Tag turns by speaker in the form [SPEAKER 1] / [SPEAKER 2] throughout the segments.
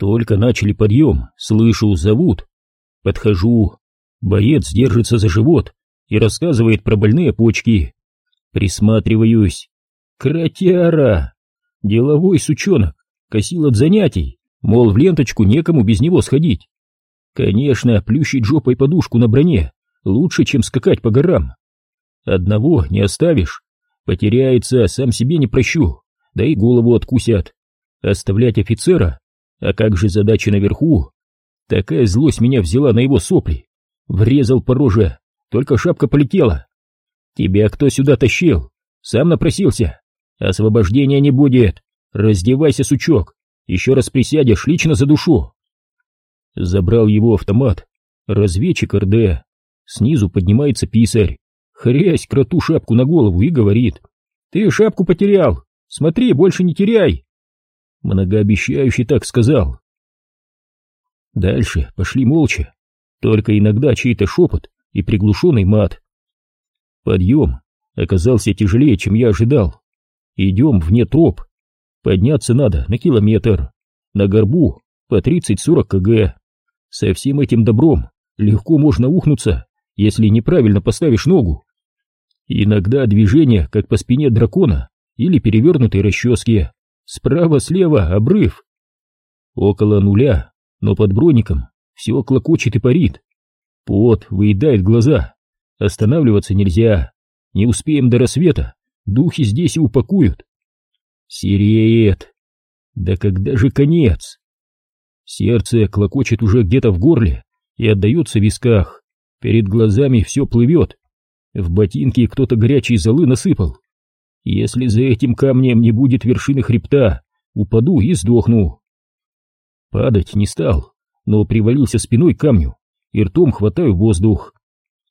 [SPEAKER 1] Только начали подъем, слышу, зовут. Подхожу. Боец держится за живот и рассказывает про больные почки. Присматриваюсь. Кротяра! Деловой сучонок, косил от занятий, мол, в ленточку некому без него сходить. Конечно, плющить жопой подушку на броне лучше, чем скакать по горам. Одного не оставишь, потеряется, сам себе не прощу, да и голову откусят. Оставлять офицера? А как же задача наверху? Такая злость меня взяла на его сопли. Врезал по роже, только шапка полетела. Тебя кто сюда тащил? Сам напросился. Освобождения не будет. Раздевайся, сучок. Еще раз присядешь, лично за душу. Забрал его автомат. Разведчик РД. Снизу поднимается писарь. Хрясь кроту шапку на голову и говорит. Ты шапку потерял. Смотри, больше не теряй. Многообещающий так сказал. Дальше пошли молча. Только иногда чей-то шепот и приглушенный мат. Подъем оказался тяжелее, чем я ожидал. Идем вне троп. Подняться надо на километр. На горбу по 30-40 кг. Со всем этим добром легко можно ухнуться, если неправильно поставишь ногу. Иногда движение, как по спине дракона или перевернутой расчески. Справа-слева обрыв. Около нуля, но под броником все клокочет и парит. Пот выедает глаза. Останавливаться нельзя. Не успеем до рассвета. Духи здесь и упакуют. Сереет. Да когда же конец? Сердце клокочет уже где-то в горле и отдается в висках. Перед глазами все плывет. В ботинке кто-то горячие золы насыпал. Если за этим камнем не будет вершины хребта, упаду и сдохну. Падать не стал, но привалился спиной к камню и ртом хватаю воздух.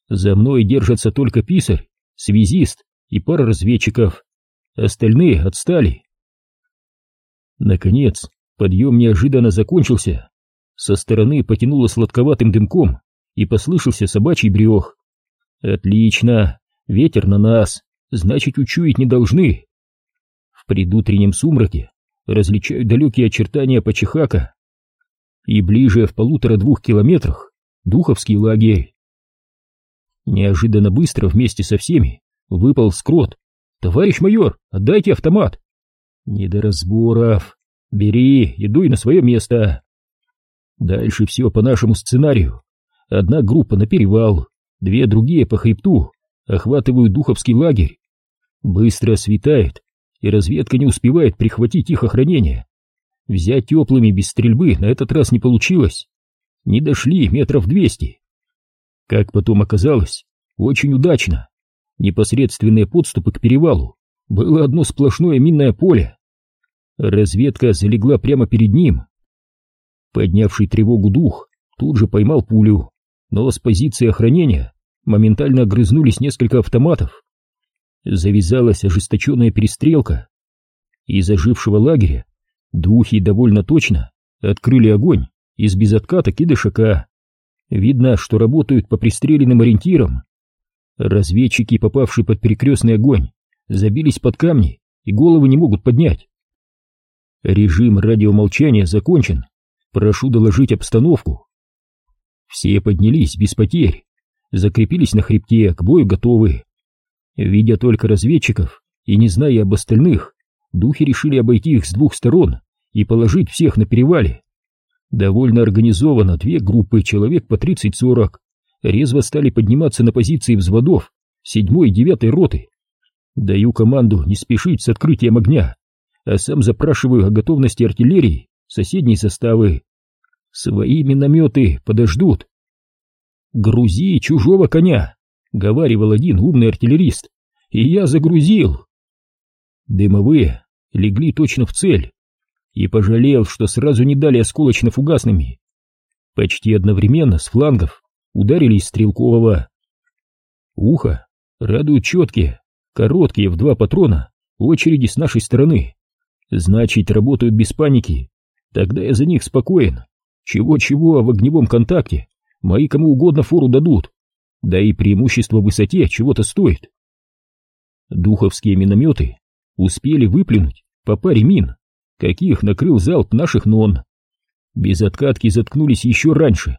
[SPEAKER 1] За мной держатся только писарь, связист и пара разведчиков. Остальные отстали. Наконец, подъем неожиданно закончился. Со стороны потянуло сладковатым дымком и послышался собачий брех. Отлично, ветер на нас, значит учуять не должны. В предутреннем сумраке различаю далекие очертания Пачихака. И ближе в полутора-двух километрах Духовский лагерь. Неожиданно быстро вместе со всеми выпал скрот. «Товарищ майор, отдайте автомат!» «Не до разборов. Бери, идуй на свое место!» Дальше все по нашему сценарию. Одна группа на перевал, две другие по хребту, охватывают Духовский лагерь. Быстро светает, и разведка не успевает прихватить их охранение. Взять теплыми без стрельбы на этот раз не получилось. Не дошли метров двести. Как потом оказалось, очень удачно. Непосредственные подступы к перевалу было одно сплошное минное поле. Разведка залегла прямо перед ним. Поднявший тревогу дух тут же поймал пулю, но с позиции охранения моментально огрызнулись несколько автоматов. Завязалась ожесточенная перестрелка. Из ожившего лагеря духи довольно точно открыли огонь из безоткаток и дышака. Видно, что работают по пристреленным ориентирам. Разведчики, попавшие под перекрестный огонь, забились под камни и головы не могут поднять. Режим радиомолчания закончен. Прошу доложить обстановку. Все поднялись без потерь, закрепились на хребте, к бою готовы. Видя только разведчиков и не зная об остальных, духи решили обойти их с двух сторон и положить всех на перевале. Довольно организованно две группы, человек по 30-40, резво стали подниматься на позиции взводов седьмой и девятой роты. Даю команду не спешить с открытием огня, а сам запрашиваю о готовности артиллерии соседней составы. Свои минометы подождут. «Грузи чужого коня!» — говаривал один умный артиллерист. «И я загрузил!» Дымовые легли точно в цель, и пожалел, что сразу не дали осколочно-фугасными. Почти одновременно с флангов ударили из стрелкового. Ухо радуют четкие, короткие в два патрона очереди с нашей стороны. Значит, работают без паники. Тогда я за них спокоен. Чего-чего, в огневом контакте мои кому угодно фору дадут. Да и преимущество в высоте чего-то стоит. Духовские минометы успели выплюнуть по паре мин, каких накрыл залп наших нон. без откатки заткнулись еще раньше,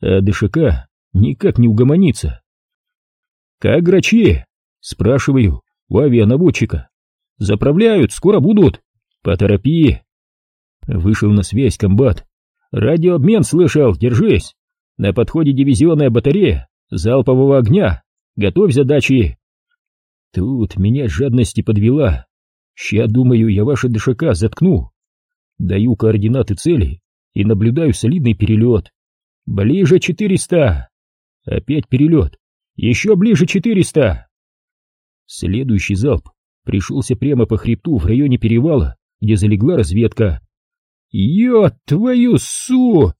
[SPEAKER 1] а ДШК никак не угомонится. «Как грачи?» — спрашиваю у авианаводчика. «Заправляют, скоро будут. Поторопи!» Вышел на связь комбат. «Радиообмен слышал, держись! На подходе дивизионная батарея залпового огня. Готовь задачи!» Тут меня жадности подвела. Ща, думаю, я ваши ДШК заткну. Даю координаты цели и наблюдаю солидный перелет. Ближе 400. Опять перелет. Еще ближе 400. Следующий залп пришелся прямо по хребту в районе перевала, где залегла разведка. «Ё, твою су!»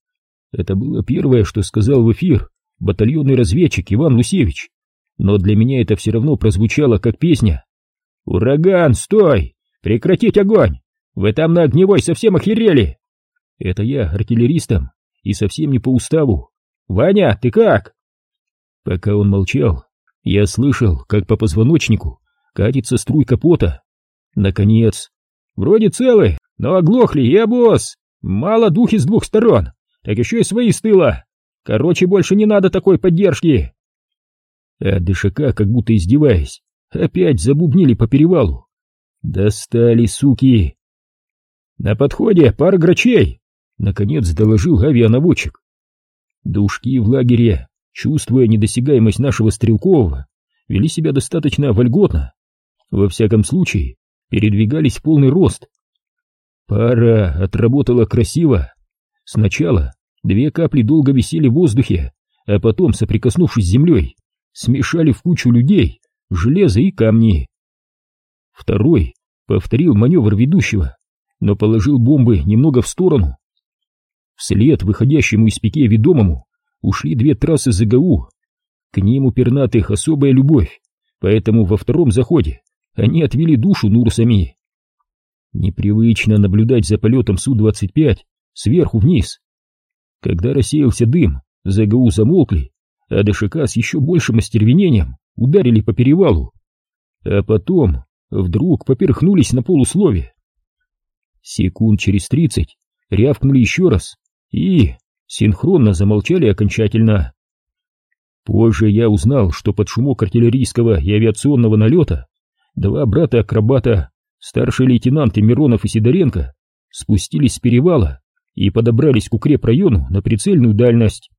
[SPEAKER 1] Это было первое, что сказал в эфир батальонный разведчик Иван Лусевич. Но для меня это все равно прозвучало как песня. «Ураган, стой! Прекратить огонь! Вы там на огневой совсем охерели!» Это я артиллеристом и совсем не по уставу. «Ваня, ты как?» Пока он молчал, я слышал, как по позвоночнику катится струйка пота. Наконец, вроде целы, но оглохли, я босс. Мало духи с двух сторон, так еще и свои с тыла. Короче, больше не надо такой поддержки. А ДШК, как будто издеваясь, опять забубнили по перевалу. Достали, суки. На подходе пара грачей, наконец доложил авианаводчик. Душки в лагере, чувствуя недосягаемость нашего стрелкового, вели себя достаточно вольготно. Во всяком случае, передвигались в полный рост. Пара отработала красиво. Сначала две капли долго висели в воздухе, а потом, соприкоснувшись с землей, смешали в кучу людей, железо и камни. Второй повторил маневр ведущего, но положил бомбы немного в сторону. Вслед выходящему из пике ведомому ушли две трассы ЗГУ. К ним у пернатых особая любовь, поэтому во втором заходе они отвели душу Нурсами. Непривычно наблюдать за полетом Су-25 сверху вниз. Когда рассеялся дым, ЗГУ замолкли, а ДШК с еще большим остервенением ударили по перевалу. А потом вдруг поперхнулись на полуслове. Секунд через тридцать рявкнули еще раз и синхронно замолчали окончательно. Позже я узнал, что под шумок артиллерийского и авиационного налета два брата-акробата, старший лейтенанты Миронов и Сидоренко, спустились с перевала и подобрались к укрепрайону на прицельную дальность.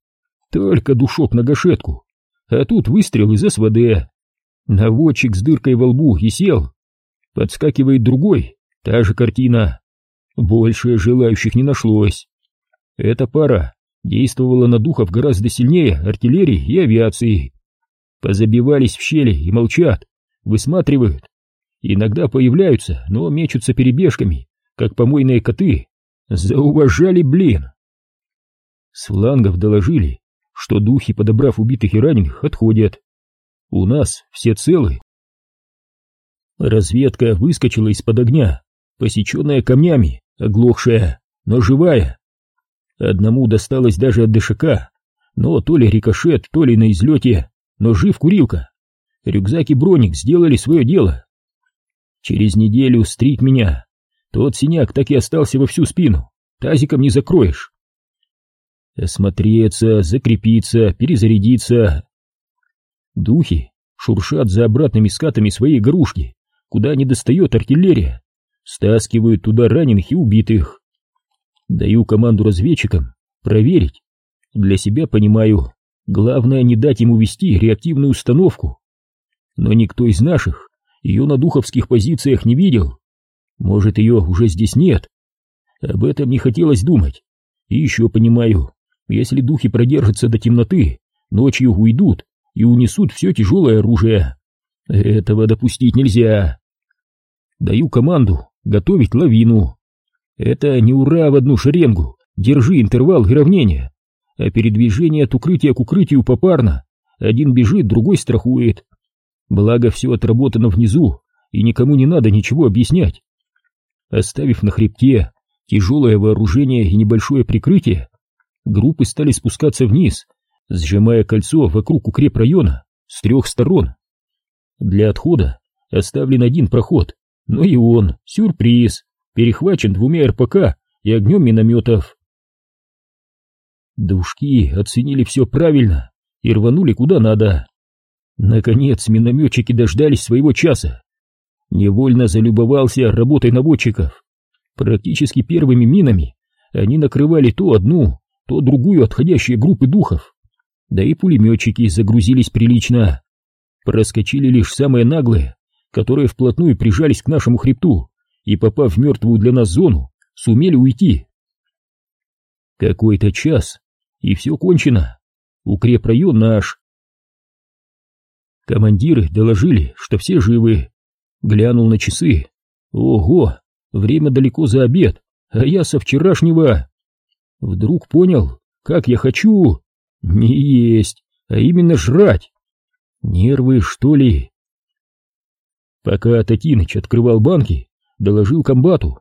[SPEAKER 1] Только душок на гашетку, а тут выстрел из СВД. Наводчик с дыркой во лбу и сел. Подскакивает другой, та же картина. Больше желающих не нашлось. Эта пара действовала на духов гораздо сильнее артиллерии и авиации. Позабивались в щели и молчат, высматривают. Иногда появляются, но мечутся перебежками, как помойные коты. Зауважали, блин! С флангов доложили, что духи, подобрав убитых и раненых, отходят. У нас все целы. Разведка выскочила из-под огня, посеченная камнями, оглохшая, но живая. Одному досталось даже от ДШК, но то ли рикошет, то ли на излете, но жив курилка. Рюкзак и броник сделали свое дело. Через неделю стриг меня. Тот синяк так и остался во всю спину, тазиком не закроешь. Осмотреться, закрепиться, перезарядиться. Духи шуршат за обратными скатами своей игрушки, куда не достает артиллерия, стаскивают туда раненых и убитых. Даю команду разведчикам проверить. Для себя понимаю, главное не дать ему вести реактивную установку. Но никто из наших ее на духовских позициях не видел. Может, ее уже здесь нет. Об этом не хотелось думать. И еще понимаю, если духи продержатся до темноты, ночью уйдут и унесут все тяжелое оружие. Этого допустить нельзя. Даю команду готовить лавину. Это не ура в одну шеренгу, держи интервал и равнение, а передвижение от укрытия к укрытию попарно. Один бежит, другой страхует. Благо все отработано внизу, и никому не надо ничего объяснять. Оставив на хребте тяжелое вооружение и небольшое прикрытие, группы стали спускаться вниз, сжимая кольцо вокруг укрепрайона с трех сторон. Для отхода оставлен один проход, но и он, сюрприз, перехвачен двумя РПК и огнем минометов. Душки оценили все правильно и рванули куда надо. Наконец минометчики дождались своего часа. Невольно залюбовался работой наводчиков. Практически первыми минами они накрывали то одну, то другую отходящие группы духов. Да и пулеметчики загрузились прилично. Проскочили лишь самые наглые, которые вплотную прижались к нашему хребту и, попав в мертвую для нас зону, сумели уйти. Какой-то час, и все кончено. Укрепрайон наш. Командиры доложили, что все живы. Глянул на часы. Ого, время далеко за обед, а я со вчерашнего... Вдруг понял, как я хочу... Не есть, а именно жрать. Нервы, что ли? Пока Татиныч открывал банки, доложил комбату.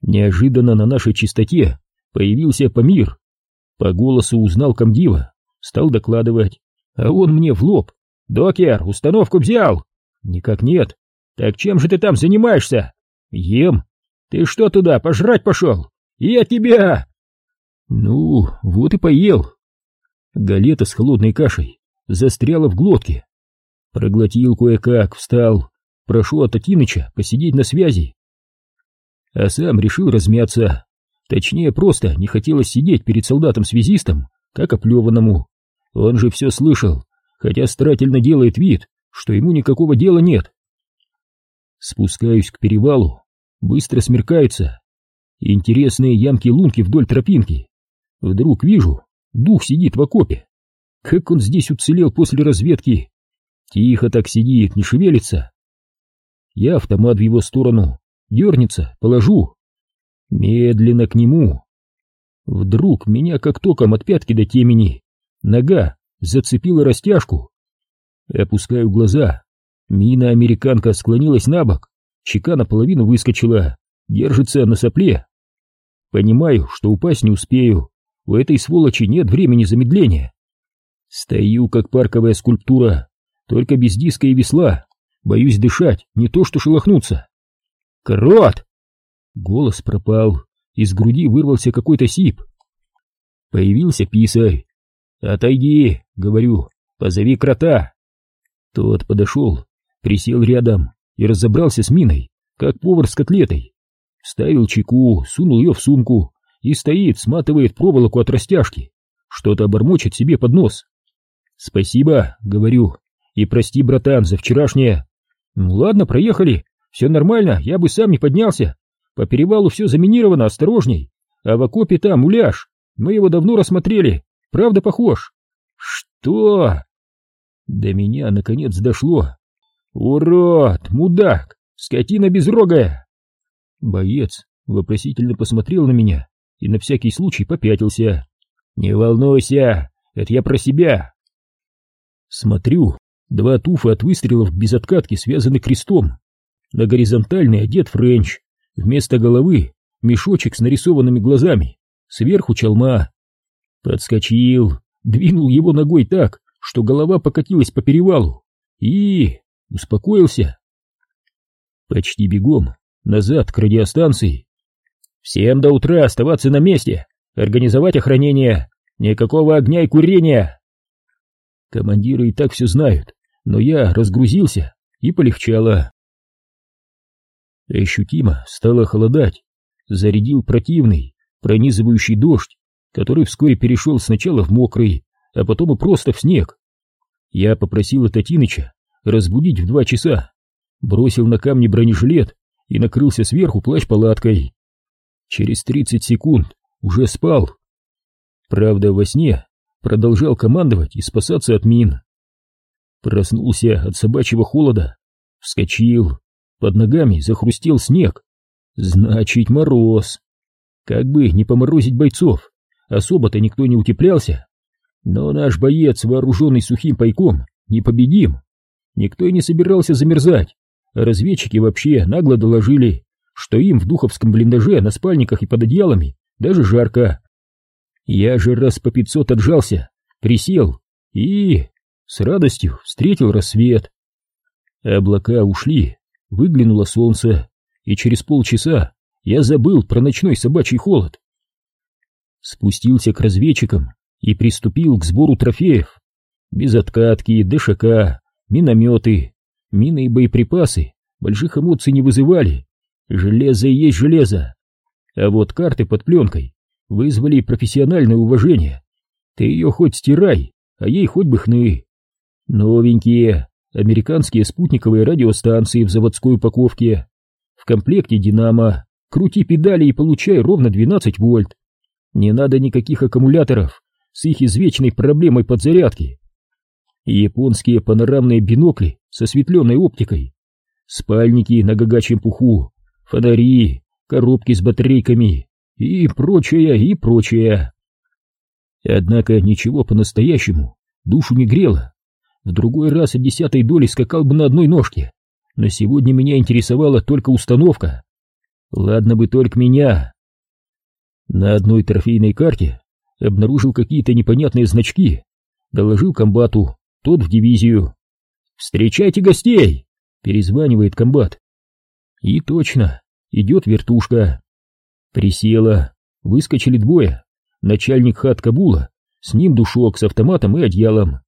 [SPEAKER 1] Неожиданно на нашей чистоте появился Памир. По голосу узнал комдива, стал докладывать. А он мне в лоб. «Докер, установку взял?» «Никак нет». «Так чем же ты там занимаешься?» «Ем». «Ты что туда, пожрать пошел?» «Я тебя!» Ну, вот и поел. Галета с холодной кашей застряла в глотке. Проглотил кое-как, встал, прошу от Атиныча посидеть на связи. А сам решил размяться. Точнее, просто не хотелось сидеть перед солдатом-связистом, как оплеванному. Он же все слышал, хотя старательно делает вид, что ему никакого дела нет. Спускаюсь к перевалу, быстро смеркается. Интересные ямки-лунки вдоль тропинки. Вдруг вижу, дух сидит в окопе. Как он здесь уцелел после разведки? Тихо так сидит, не шевелится. Я автомат в его сторону, дернется, положу. Медленно к нему. Вдруг меня как током от пятки до темени. Нога зацепила растяжку. Опускаю глаза. Мина-американка склонилась на бок, щека наполовину выскочила, держится на сопле. Понимаю, что упасть не успею. У этой сволочи нет времени замедления. Стою, как парковая скульптура, только без диска и весла. Боюсь дышать, не то что шелохнуться. Крот! Голос пропал, из груди вырвался какой-то сип. Появился писарь. «Отойди», — говорю, — «позови крота». Тот подошел, присел рядом и разобрался с миной, как повар с котлетой. Вставил чеку, сунул ее в сумку и стоит, сматывает проволоку от растяжки. Что-то обормочет себе под нос. «Спасибо», — говорю, — «и прости, братан, за вчерашнее». «Ну ладно, проехали, все нормально, я бы сам не поднялся. По перевалу все заминировано, осторожней. А в окопе там муляж, мы его давно рассмотрели, правда похож». «Что?» До меня наконец дошло. «Урод, мудак, скотина безрогая!» Боец вопросительно посмотрел на меня и на всякий случай попятился. «Не волнуйся, это я про себя!» Смотрю, два туфа от выстрелов без откатки связаны крестом. На горизонтальный одет френч, вместо головы мешочек с нарисованными глазами, сверху чалма. Подскочил, двинул его ногой так, что голова покатилась по перевалу, и... успокоился. Почти бегом, назад к радиостанции, Всем до утра оставаться на месте, организовать охранение, никакого огня и курения. Командиры и так все знают, но я разгрузился и полегчало. Ощутимо стало холодать, зарядил противный, пронизывающий дождь, который вскоре перешел сначала в мокрый, а потом и просто в снег. Я попросил Татиныча разбудить в два часа, бросил на камни бронежилет и накрылся сверху плащ-палаткой через 30 секунд уже спал. Правда, во сне продолжал командовать и спасаться от мин. Проснулся от собачьего холода, вскочил, под ногами захрустел снег. Значит, мороз. Как бы не поморозить бойцов, особо-то никто не утеплялся. Но наш боец, вооруженный сухим пайком, непобедим. Никто и не собирался замерзать, разведчики вообще нагло доложили, что им в духовском блиндаже на спальниках и под одеялами даже жарко. Я же раз по пятьсот отжался, присел и с радостью встретил рассвет. Облака ушли, выглянуло солнце, и через полчаса я забыл про ночной собачий холод. спустился к разведчикам и приступил к сбору трофеев. Безоткатки, ДШК, минометы, мины и боеприпасы больших эмоций не вызывали. Железо и есть железо. А вот карты под пленкой вызвали профессиональное уважение. Ты ее хоть стирай, а ей хоть бы хны. Новенькие американские спутниковые радиостанции в заводской упаковке. В комплекте «Динамо». Крути педали и получай ровно 12 вольт. Не надо никаких аккумуляторов с их извечной проблемой подзарядки. Японские панорамные бинокли со светленной оптикой. Спальники на гагачьем пуху, фонари, коробки с батарейками и прочее, и прочее. Однако ничего по-настоящему душу не грело. В другой раз от десятой доли скакал бы на одной ножке, но сегодня меня интересовала только установка. Ладно бы только меня. На одной трофейной карте обнаружил какие-то непонятные значки, доложил комбату, тот в дивизию. «Встречайте гостей!» — перезванивает комбат. И точно, идет вертушка. Присела, выскочили двое, начальник хат Кабула, с ним душок с автоматом и одеялом.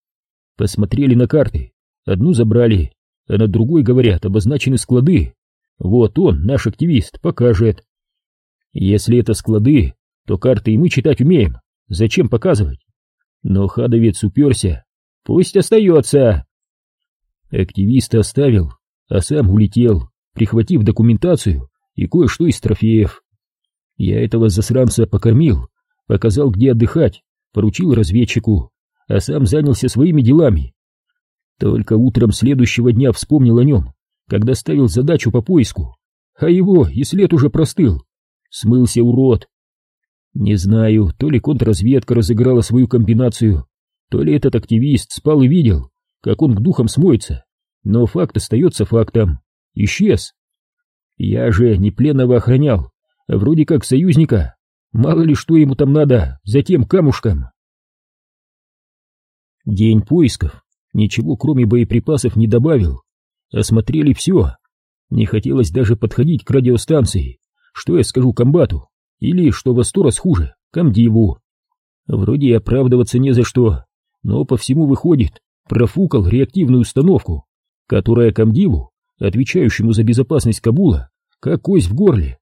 [SPEAKER 1] Посмотрели на карты, одну забрали, а на другой, говорят, обозначены склады. Вот он, наш активист, покажет. Если это склады, то карты и мы читать умеем, зачем показывать? Но хадовец уперся, пусть остается. Активист оставил, а сам улетел, прихватив документацию и кое-что из трофеев. Я этого засранца покормил, показал, где отдыхать, поручил разведчику, а сам занялся своими делами. Только утром следующего дня вспомнил о нем, когда ставил задачу по поиску, а его и след уже простыл. Смылся урод. Не знаю, то ли контрразведка разыграла свою комбинацию, то ли этот активист спал и видел, как он к духам смоется, но факт остается фактом. Исчез. Я же не пленного охранял, а вроде как союзника. Мало ли что ему там надо, за тем камушком. День поисков ничего кроме боеприпасов не добавил. Осмотрели все. Не хотелось даже подходить к радиостанции. Что я скажу комбату? Или, что во сто раз хуже, комдиву? Вроде и оправдываться не за что, но по всему выходит, профукал реактивную установку, которая комдиву, отвечающему за безопасность Кабула, как кость в горле.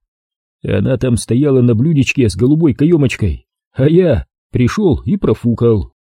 [SPEAKER 1] Она там стояла на блюдечке с голубой каемочкой, а я пришел и профукал.